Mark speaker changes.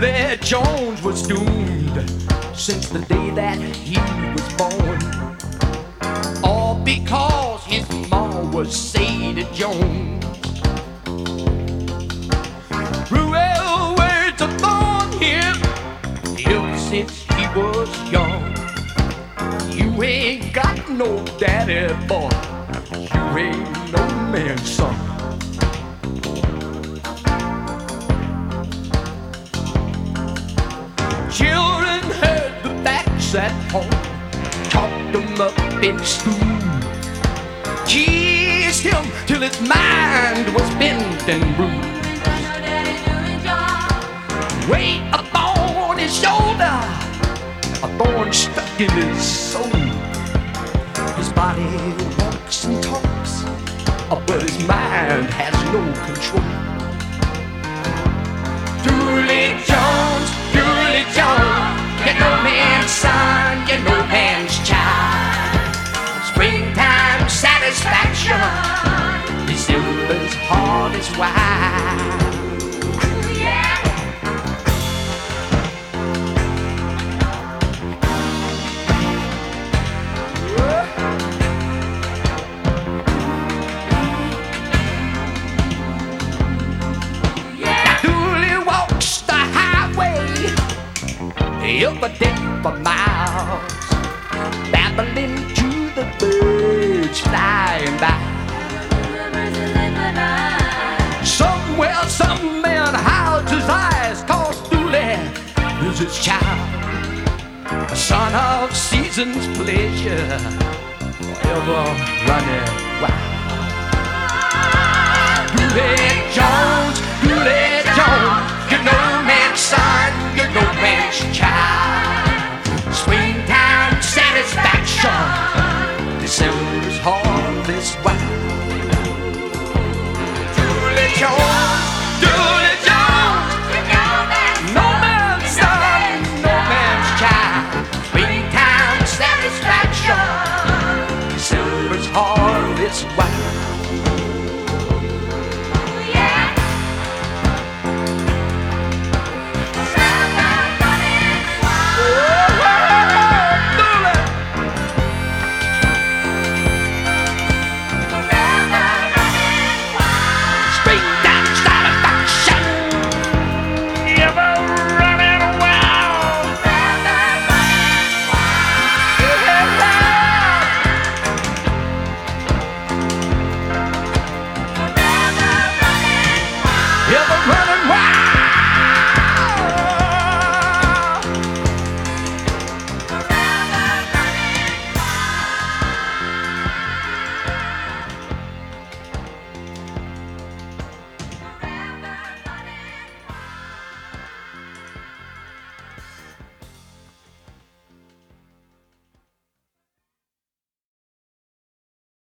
Speaker 1: Jones was doomed since the day that he was born. All because his mom was Sadie Jones. Ruel words upon him ever since he was young. You ain't got no daddy, boy. You ain't no man's son. At home, talked him up in school, teased him till his mind was bent and bruised. Weight upon his shoulder, a thorn stuck in his soul. His body walks and talks, but his mind has no control. Dooley Jones, satisfaction, December's heart is wild. Walks the deck for miles, birds flying by. Somewhere, some man hides his eyes, cause Dooley is his child, a son of season's pleasure, forever running wild. Dooley Jones, 疾風。